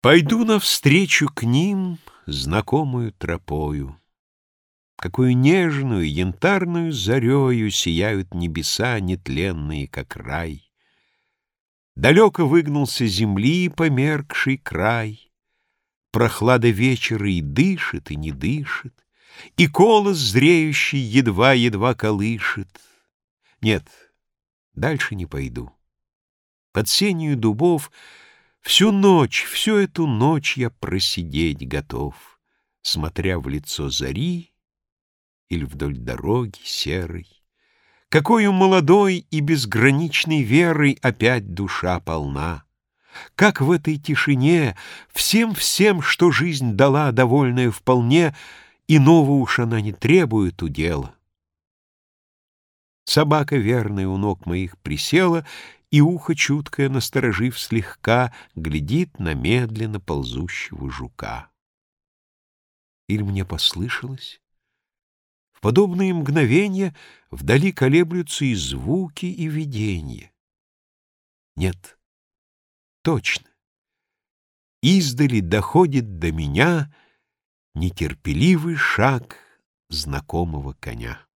Пойду навстречу к ним знакомую тропою. Какую нежную, янтарную зарею Сияют небеса нетленные, как рай. Далеко выгнулся земли померкший край. Прохлада вечера и дышит, и не дышит, И колос зреющий едва-едва колышет. Нет, дальше не пойду. Под сенью дубов — Всю ночь, всю эту ночь я просидеть готов, Смотря в лицо зари или вдоль дороги серой. Какою молодой и безграничной верой Опять душа полна! Как в этой тишине Всем-всем, что жизнь дала, довольная вполне, Иного уж она не требует удела. Собака, верная у ног моих, присела, и ухо чуткое, насторожив слегка, глядит на медленно ползущего жука. Или мне послышалось? В подобные мгновения вдали колеблются и звуки, и видения. Нет, точно. Издали доходит до меня нетерпеливый шаг знакомого коня.